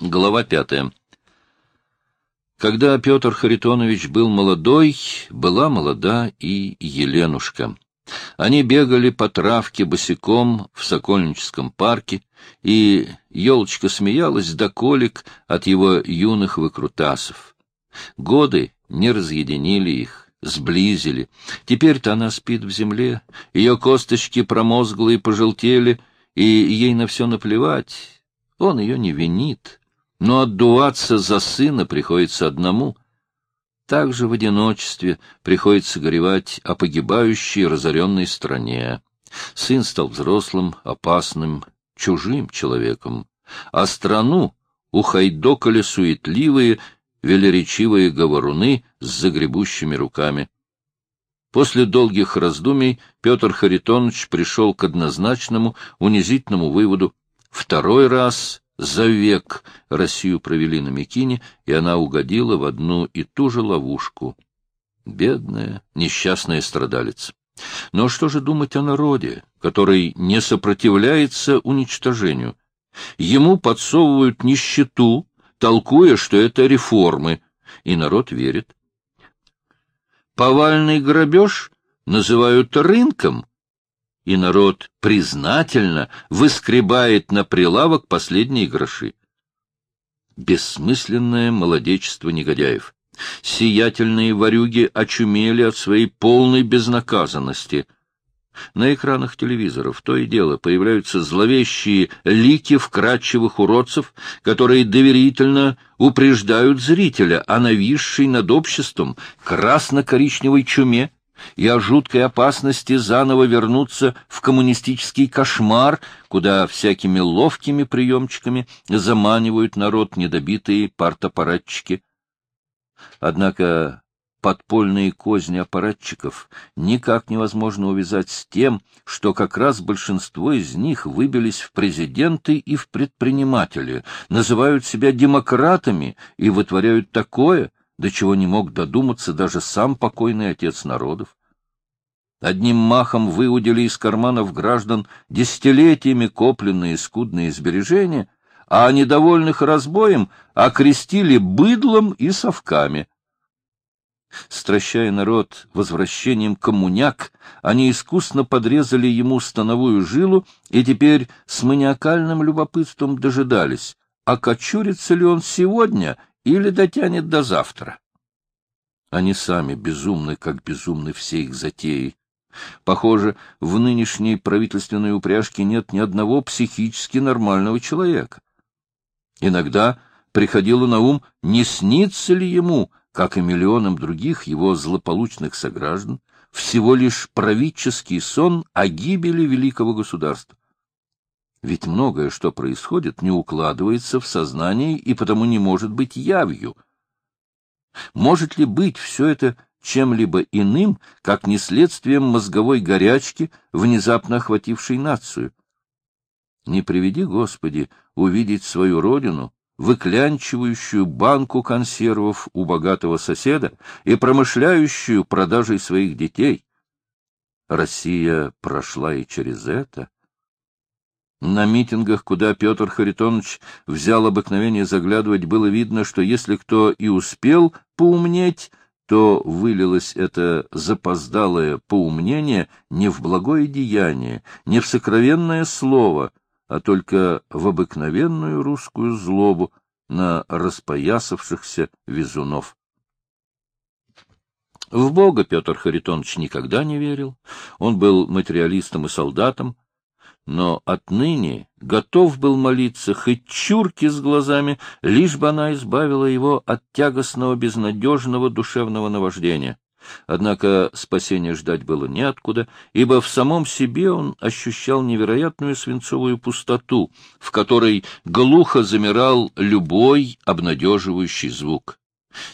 Глава пятая. Когда Петр Харитонович был молодой, была молода и Еленушка. Они бегали по травке босиком в Сокольническом парке, и елочка смеялась до колик от его юных выкрутасов. Годы не разъединили их, сблизили. Теперь-то она спит в земле, ее косточки промозглые пожелтели, и ей на все наплевать. Он ее не винит но отдуваться за сына приходится одному. Также в одиночестве приходится горевать о погибающей разоренной стране. Сын стал взрослым, опасным, чужим человеком, а страну ухайдокали суетливые, велеречивые говоруны с загребущими руками. После долгих раздумий Петр Харитонович пришел к однозначному, унизительному выводу. Второй раз за век Россию провели на Микине, и она угодила в одну и ту же ловушку. Бедная, несчастная страдалица. Но что же думать о народе, который не сопротивляется уничтожению? Ему подсовывают нищету, толкуя, что это реформы, и народ верит. Повальный грабеж называют рынком, и народ признательно выскребает на прилавок последние гроши. Бессмысленное молодечество негодяев. Сиятельные ворюги очумели от своей полной безнаказанности. На экранах телевизоров то и дело появляются зловещие лики вкрадчивых уродцев, которые доверительно упреждают зрителя о нависшей над обществом красно-коричневой чуме, и о жуткой опасности заново вернуться в коммунистический кошмар, куда всякими ловкими приемчиками заманивают народ недобитые партаппаратчики. Однако подпольные козни аппаратчиков никак невозможно увязать с тем, что как раз большинство из них выбились в президенты и в предприниматели, называют себя демократами и вытворяют такое — до чего не мог додуматься даже сам покойный отец народов. Одним махом выудили из карманов граждан десятилетиями копленные скудные сбережения, а недовольных разбоем окрестили быдлом и совками. Стращая народ возвращением коммуняк, они искусно подрезали ему становую жилу и теперь с маниакальным любопытством дожидались, окочурится ли он сегодня или дотянет до завтра. Они сами безумны, как безумны все их затеи. Похоже, в нынешней правительственной упряжке нет ни одного психически нормального человека. Иногда приходило на ум, не снится ли ему, как и миллионам других его злополучных сограждан, всего лишь правительский сон о гибели великого государства. Ведь многое, что происходит, не укладывается в сознание и потому не может быть явью. Может ли быть все это чем-либо иным, как не следствием мозговой горячки, внезапно охватившей нацию? Не приведи, Господи, увидеть свою родину, выклянчивающую банку консервов у богатого соседа и промышляющую продажей своих детей. Россия прошла и через это. На митингах, куда Петр Харитонович взял обыкновение заглядывать, было видно, что если кто и успел поумнеть, то вылилось это запоздалое поумнение не в благое деяние, не в сокровенное слово, а только в обыкновенную русскую злобу на распоясавшихся везунов. В Бога Петр Харитонович никогда не верил. Он был материалистом и солдатом, но отныне готов был молиться хоть чурки с глазами, лишь бы она избавила его от тягостного, безнадежного душевного наваждения. Однако спасения ждать было неоткуда, ибо в самом себе он ощущал невероятную свинцовую пустоту, в которой глухо замирал любой обнадеживающий звук.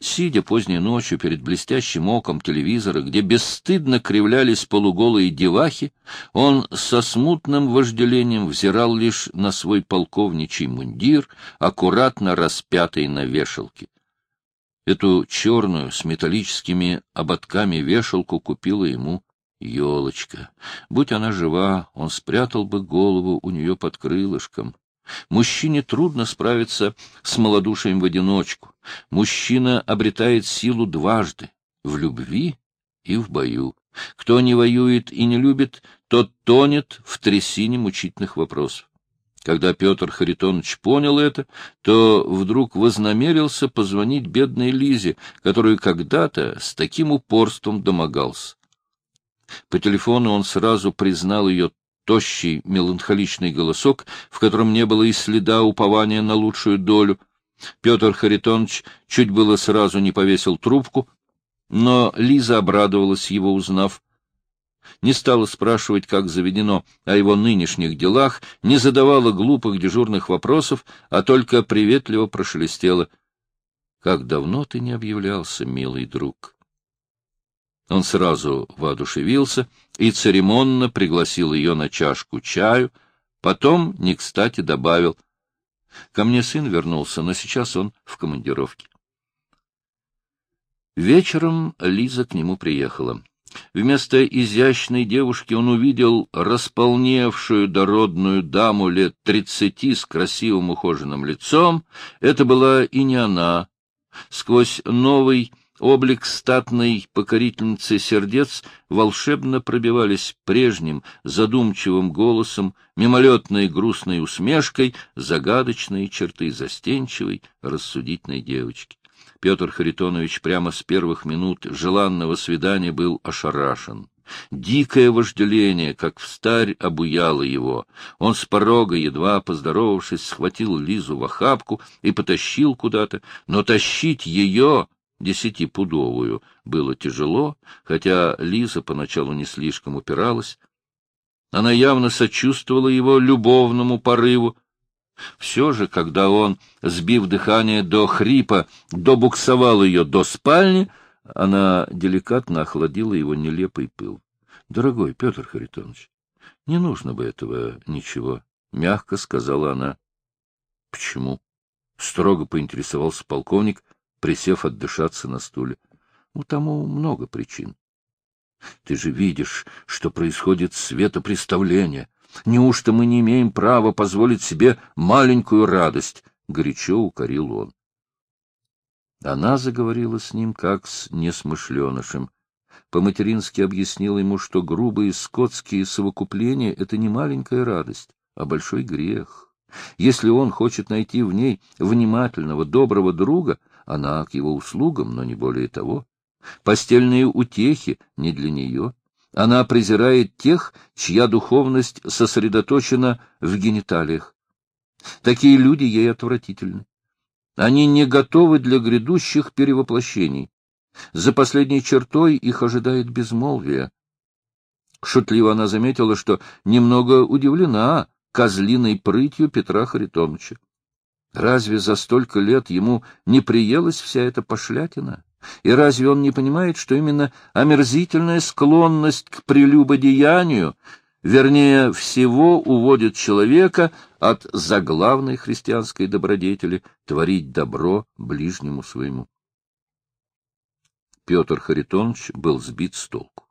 Сидя поздней ночью перед блестящим оком телевизора, где бесстыдно кривлялись полуголые девахи, он со смутным вожделением взирал лишь на свой полковничий мундир, аккуратно распятый на вешалке. Эту черную с металлическими ободками вешалку купила ему елочка. Будь она жива, он спрятал бы голову у нее под крылышком. Мужчине трудно справиться с малодушием в одиночку. Мужчина обретает силу дважды — в любви и в бою. Кто не воюет и не любит, тот тонет в трясине мучительных вопросов. Когда Петр Харитонович понял это, то вдруг вознамерился позвонить бедной Лизе, которую когда-то с таким упорством домогался. По телефону он сразу признал ее тощий, меланхоличный голосок, в котором не было и следа упования на лучшую долю. Петр Харитонович чуть было сразу не повесил трубку, но Лиза обрадовалась его, узнав. Не стала спрашивать, как заведено, о его нынешних делах, не задавала глупых дежурных вопросов, а только приветливо прошелестела. — Как давно ты не объявлялся, милый друг? Он сразу воодушевился и церемонно пригласил ее на чашку чаю, потом, не кстати, добавил. Ко мне сын вернулся, но сейчас он в командировке. Вечером Лиза к нему приехала. Вместо изящной девушки он увидел располневшую дородную даму лет тридцати с красивым ухоженным лицом. Это была и не она. Сквозь новый облик статной покорительницы сердец волшебно пробивались прежним задумчивым голосом, мимолетной грустной усмешкой, загадочные черты застенчивой, рассудительной девочки. Петр Харитонович прямо с первых минут желанного свидания был ошарашен. Дикое вожделение, как встарь, обуяло его. Он с порога, едва поздоровавшись, схватил Лизу в охапку и потащил куда-то, но тащить ее десятипудовую, было тяжело, хотя Лиза поначалу не слишком упиралась. Она явно сочувствовала его любовному порыву. Все же, когда он, сбив дыхание до хрипа, добуксовал ее до спальни, она деликатно охладила его нелепый пыл. — Дорогой Петр Харитонович, не нужно бы этого ничего, — мягко сказала она. — Почему? — строго поинтересовался полковник, присев отдышаться на стуле. У тому много причин. Ты же видишь, что происходит светопреставление. Неужто мы не имеем права позволить себе маленькую радость? — горячо укорил он. Она заговорила с ним, как с несмышленышем. По-матерински объяснила ему, что грубые скотские совокупления — это не маленькая радость, а большой грех. Если он хочет найти в ней внимательного, доброго друга, она к его услугам, но не более того. Постельные утехи не для нее. Она презирает тех, чья духовность сосредоточена в гениталиях. Такие люди ей отвратительны. Они не готовы для грядущих перевоплощений. За последней чертой их ожидает безмолвие. Шутливо она заметила, что немного удивлена козлиной прытью Петра Харитоновича. Разве за столько лет ему не приелась вся эта пошлятина? И разве он не понимает, что именно омерзительная склонность к прелюбодеянию, вернее, всего уводит человека от заглавной христианской добродетели творить добро ближнему своему? Петр Харитонович был сбит с толку.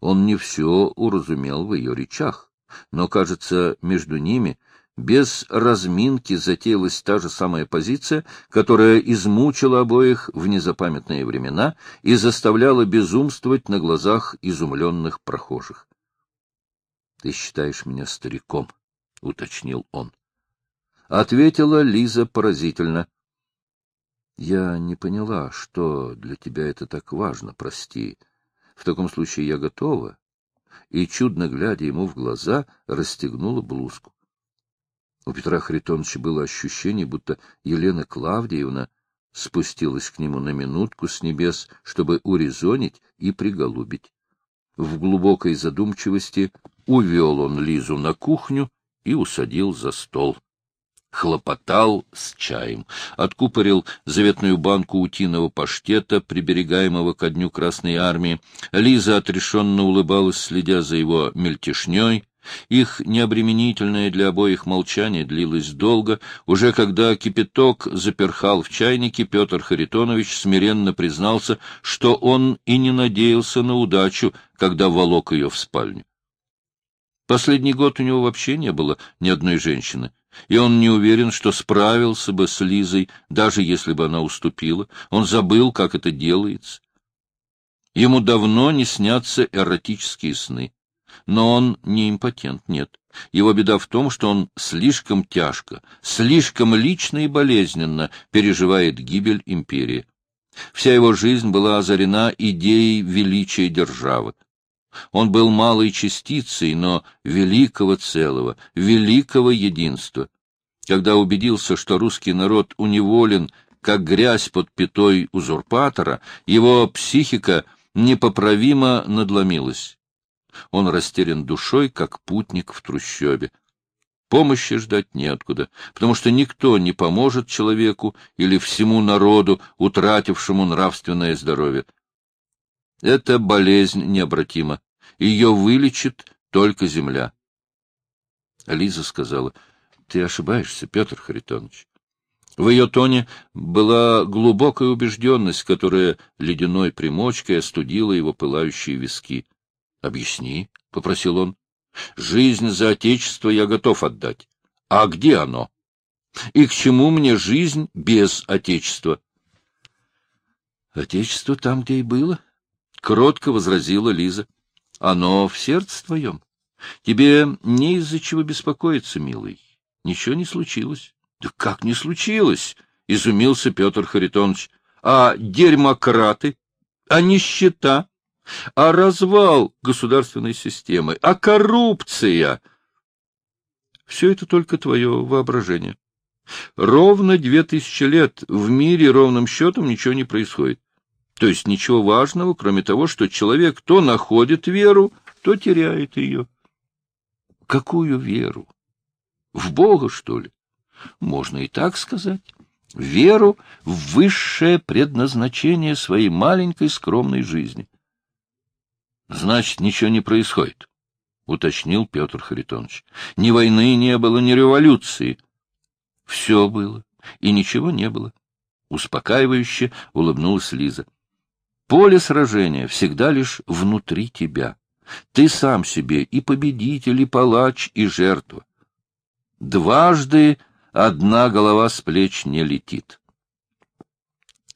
Он не все уразумел в ее речах, но, кажется, между ними — без разминки затеялась та же самая позиция, которая измучила обоих в незапамятные времена и заставляла безумствовать на глазах изумленных прохожих. — Ты считаешь меня стариком? — уточнил он. Ответила Лиза поразительно. — Я не поняла, что для тебя это так важно, прости. В таком случае я готова. И, чудно глядя ему в глаза, расстегнула блузку. У Петра Харитоновича было ощущение, будто Елена Клавдиевна спустилась к нему на минутку с небес, чтобы урезонить и приголубить. В глубокой задумчивости увел он Лизу на кухню и усадил за стол. Хлопотал с чаем, откупорил заветную банку утиного паштета, приберегаемого ко дню Красной Армии. Лиза отрешенно улыбалась, следя за его мельтешней. Их необременительное для обоих молчание длилось долго. Уже когда кипяток заперхал в чайнике, Петр Харитонович смиренно признался, что он и не надеялся на удачу, когда волок ее в спальню. Последний год у него вообще не было ни одной женщины. и он не уверен, что справился бы с Лизой, даже если бы она уступила. Он забыл, как это делается. Ему давно не снятся эротические сны. Но он не импотент, нет. Его беда в том, что он слишком тяжко, слишком лично и болезненно переживает гибель империи. Вся его жизнь была озарена идеей величия державы. Он был малой частицей, но великого целого, великого единства. Когда убедился, что русский народ уневолен, как грязь под пятой узурпатора, его психика непоправимо надломилась. Он растерян душой, как путник в трущобе. Помощи ждать неоткуда, потому что никто не поможет человеку или всему народу, утратившему нравственное здоровье. Эта болезнь необратима. Ее вылечит только земля. Лиза сказала, — Ты ошибаешься, Петр Харитонович. В ее тоне была глубокая убежденность, которая ледяной примочкой остудила его пылающие виски. — Объясни, — попросил он. — Жизнь за отечество я готов отдать. А где оно? И к чему мне жизнь без отечества? — Отечество там, где и было, — кротко возразила Лиза. — Оно в сердце твоем. Тебе не из-за чего беспокоиться, милый. Ничего не случилось. — Да как не случилось? — изумился Петр Харитонович. — А дерьмократы? А нищета? А развал государственной системы? А коррупция? Все это только твое воображение. Ровно две тысячи лет в мире ровным счетом ничего не происходит. То есть ничего важного, кроме того, что человек то находит веру, то теряет ее. Какую веру? В Бога, что ли? Можно и так сказать. Веру в высшее предназначение своей маленькой скромной жизни. Значит, ничего не происходит, — уточнил Петр Харитонович. Ни войны не было, ни революции. Все было, и ничего не было. Успокаивающе улыбнулась Лиза. Поле сражения всегда лишь внутри тебя. Ты сам себе и победитель, и палач, и жертва. Дважды одна голова с плеч не летит.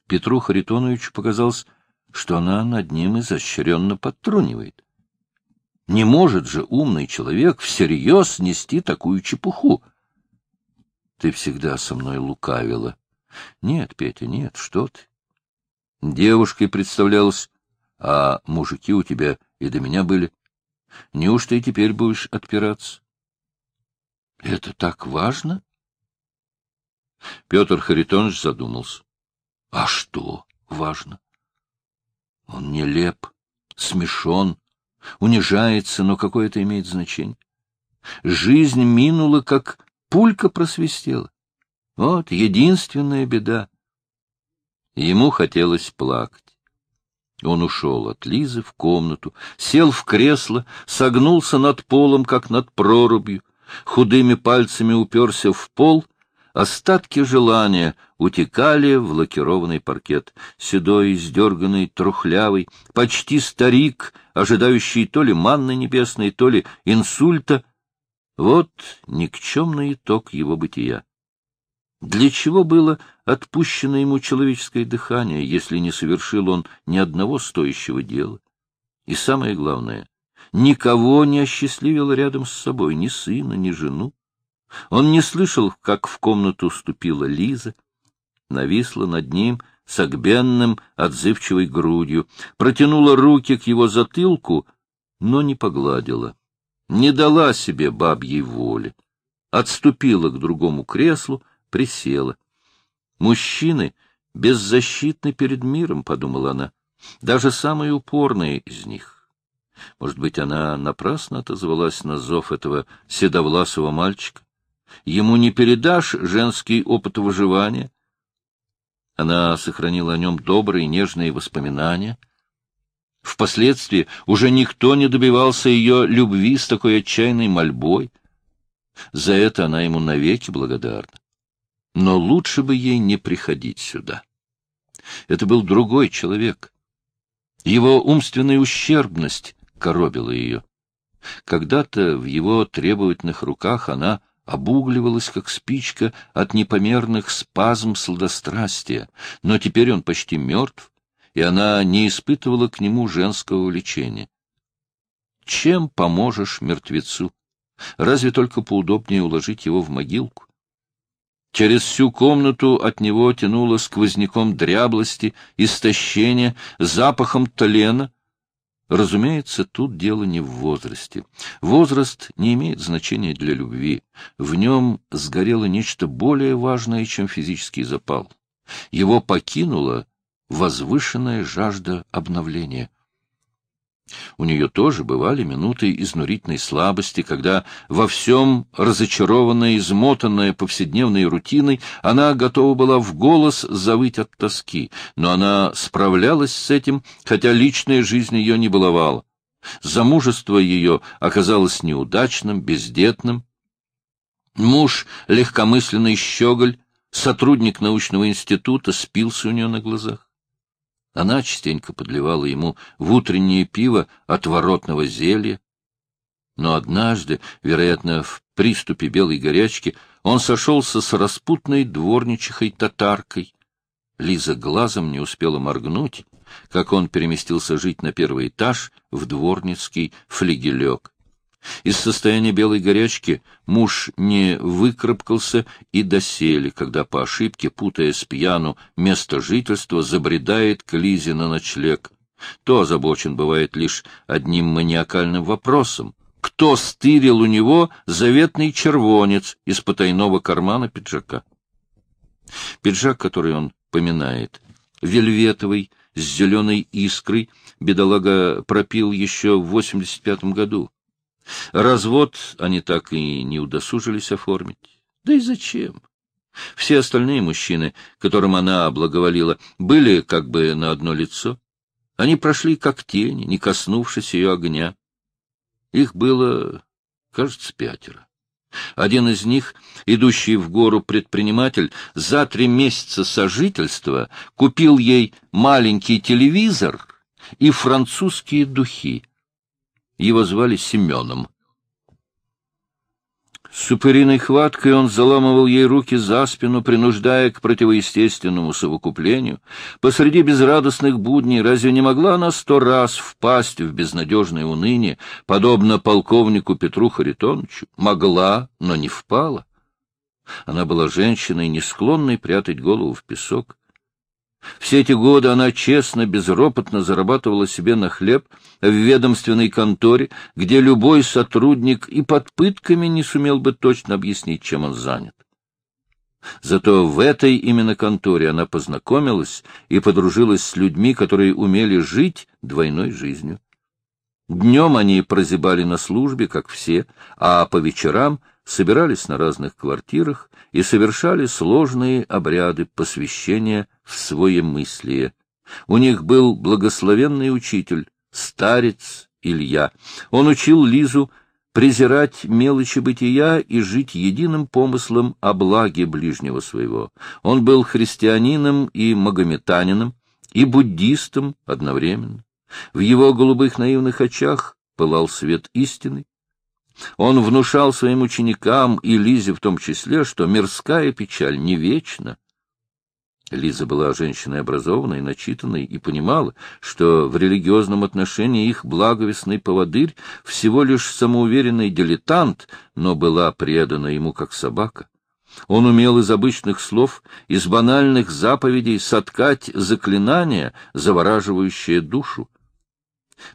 Петру Харитоновичу показалось, что она над ним изощренно подтрунивает. Не может же умный человек всерьез нести такую чепуху. Ты всегда со мной лукавила. Нет, Петя, нет, что ты. Девушкой представлялась, а мужики у тебя и до меня были. Неужто и теперь будешь отпираться? — Это так важно? Петр Харитонович задумался. — А что важно? Он нелеп, смешон, унижается, но какое это имеет значение? Жизнь минула, как пулька просвистела. Вот единственная беда. Ему хотелось плакать. Он ушел от Лизы в комнату, сел в кресло, согнулся над полом, как над прорубью, худыми пальцами уперся в пол, остатки желания утекали в лакированный паркет. Седой, издерганный, трухлявый, почти старик, ожидающий то ли манны небесной, то ли инсульта. Вот никчемный итог его бытия. Для чего было отпущено ему человеческое дыхание, если не совершил он ни одного стоящего дела? И самое главное, никого не осчастливил рядом с собой, ни сына, ни жену. Он не слышал, как в комнату ступила Лиза, нависла над ним согбенным, отзывчивой грудью, протянула руки к его затылку, но не погладила, не дала себе бабьей воли, отступила к другому креслу, присела. Мужчины беззащитны перед миром, — подумала она, — даже самые упорные из них. Может быть, она напрасно отозвалась на зов этого седовласого мальчика? Ему не передашь женский опыт выживания? Она сохранила о нем добрые, нежные воспоминания. Впоследствии уже никто не добивался ее любви с такой отчаянной мольбой. За это она ему навеки благодарна но лучше бы ей не приходить сюда. Это был другой человек. Его умственная ущербность коробила ее. Когда-то в его требовательных руках она обугливалась, как спичка, от непомерных спазм сладострастия, но теперь он почти мертв, и она не испытывала к нему женского влечения. Чем поможешь мертвецу? Разве только поудобнее уложить его в могилку? Через всю комнату от него тянуло сквозняком дряблости, истощения, запахом тлена. Разумеется, тут дело не в возрасте. Возраст не имеет значения для любви. В нем сгорело нечто более важное, чем физический запал. Его покинула возвышенная жажда обновления. У нее тоже бывали минуты изнурительной слабости, когда во всем разочарованная, измотанная повседневной рутиной, она готова была в голос завыть от тоски, но она справлялась с этим, хотя личная жизнь ее не баловала. Замужество ее оказалось неудачным, бездетным. Муж, легкомысленный щеголь, сотрудник научного института, спился у нее на глазах. Она частенько подливала ему в утреннее пиво отворотного зелья. Но однажды, вероятно, в приступе белой горячки, он сошелся с распутной дворничихой-татаркой. Лиза глазом не успела моргнуть, как он переместился жить на первый этаж в дворницкий флигелек. Из состояния белой горячки муж не выкарабкался и досели, когда по ошибке, путая с пьяну место жительства, забредает к Лизе на ночлег. То озабочен бывает лишь одним маниакальным вопросом. Кто стырил у него заветный червонец из потайного кармана пиджака? Пиджак, который он поминает, вельветовый, с зеленой искрой, бедолага пропил еще в 85-м году. Развод они так и не удосужились оформить. Да и зачем? Все остальные мужчины, которым она благоволила, были как бы на одно лицо. Они прошли как тени, не коснувшись ее огня. Их было, кажется, пятеро. Один из них, идущий в гору предприниматель, за три месяца сожительства купил ей маленький телевизор и французские духи. Его звали Семеном. С упыриной хваткой он заламывал ей руки за спину, принуждая к противоестественному совокуплению. Посреди безрадостных будней разве не могла она сто раз впасть в безнадежное уныние, подобно полковнику Петру Харитоновичу? Могла, но не впала. Она была женщиной, не склонной прятать голову в песок. Все эти годы она честно, безропотно зарабатывала себе на хлеб в ведомственной конторе, где любой сотрудник и под пытками не сумел бы точно объяснить, чем он занят. Зато в этой именно конторе она познакомилась и подружилась с людьми, которые умели жить двойной жизнью. Днем они прозябали на службе, как все, а по вечерам собирались на разных квартирах и совершали сложные обряды посвящения в своемыслие. У них был благословенный учитель, старец Илья. Он учил Лизу презирать мелочи бытия и жить единым помыслом о благе ближнего своего. Он был христианином и магометанином, и буддистом одновременно. В его голубых наивных очах пылал свет истины. Он внушал своим ученикам и Лизе в том числе, что мирская печаль не вечна, Лиза была женщиной образованной, начитанной и понимала, что в религиозном отношении их благовестный поводырь всего лишь самоуверенный дилетант, но была предана ему как собака. Он умел из обычных слов, из банальных заповедей соткать заклинания, завораживающие душу.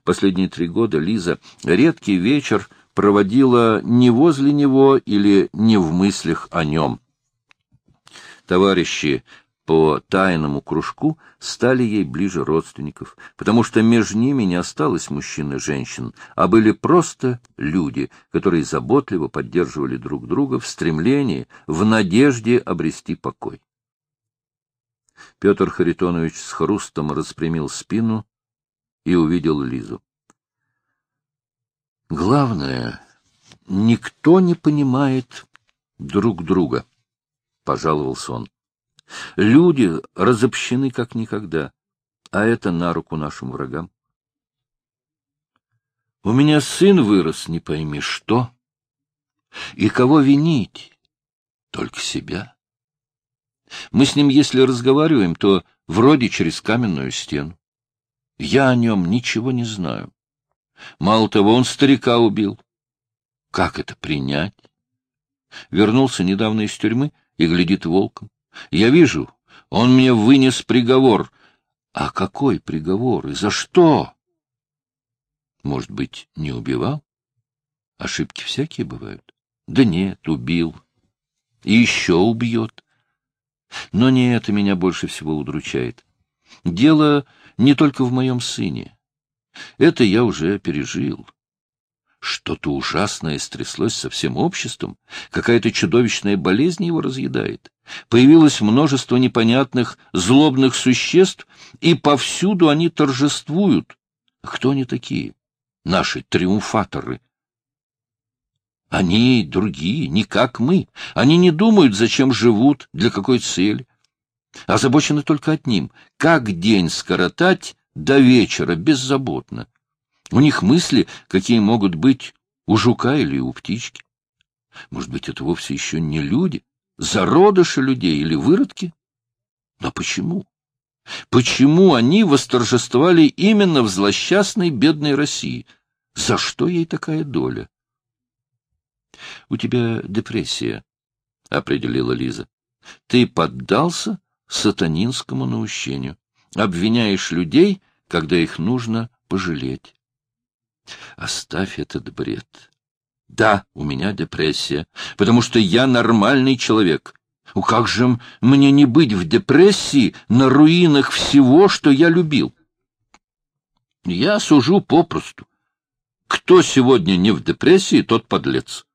Последние три года Лиза редкий вечер проводила не возле него или не в мыслях о нем. Товарищи по тайному кружку стали ей ближе родственников, потому что между ними не осталось мужчин и женщин, а были просто люди, которые заботливо поддерживали друг друга в стремлении, в надежде обрести покой. Петр Харитонович с хрустом распрямил спину и увидел Лизу. Главное, никто не понимает друг друга, — пожаловался он. Люди разобщены как никогда, а это на руку нашим врагам. У меня сын вырос, не пойми что. И кого винить? Только себя. Мы с ним, если разговариваем, то вроде через каменную стену. Я о нем ничего не знаю. Мало того, он старика убил. Как это принять? Вернулся недавно из тюрьмы и глядит волком. Я вижу, он мне вынес приговор. А какой приговор и за что? Может быть, не убивал? Ошибки всякие бывают. Да нет, убил. И еще убьет. Но не это меня больше всего удручает. Дело не только в моем сыне. Это я уже пережил. Что-то ужасное стряслось со всем обществом, какая-то чудовищная болезнь его разъедает. Появилось множество непонятных злобных существ, и повсюду они торжествуют. Кто они такие? Наши триумфаторы. Они другие, не как мы. Они не думают, зачем живут, для какой цели. Озабочены только одним — как день скоротать до вечера беззаботно. У них мысли, какие могут быть у жука или у птички. Может быть, это вовсе еще не люди, зародыши людей или выродки? Но почему? Почему они восторжествовали именно в злосчастной бедной России? За что ей такая доля? — У тебя депрессия, — определила Лиза. — Ты поддался сатанинскому наущению, обвиняешь людей, когда их нужно пожалеть. Оставь этот бред. Да, у меня депрессия, потому что я нормальный человек. У как же мне не быть в депрессии на руинах всего, что я любил? Я сужу попросту. Кто сегодня не в депрессии, тот подлец.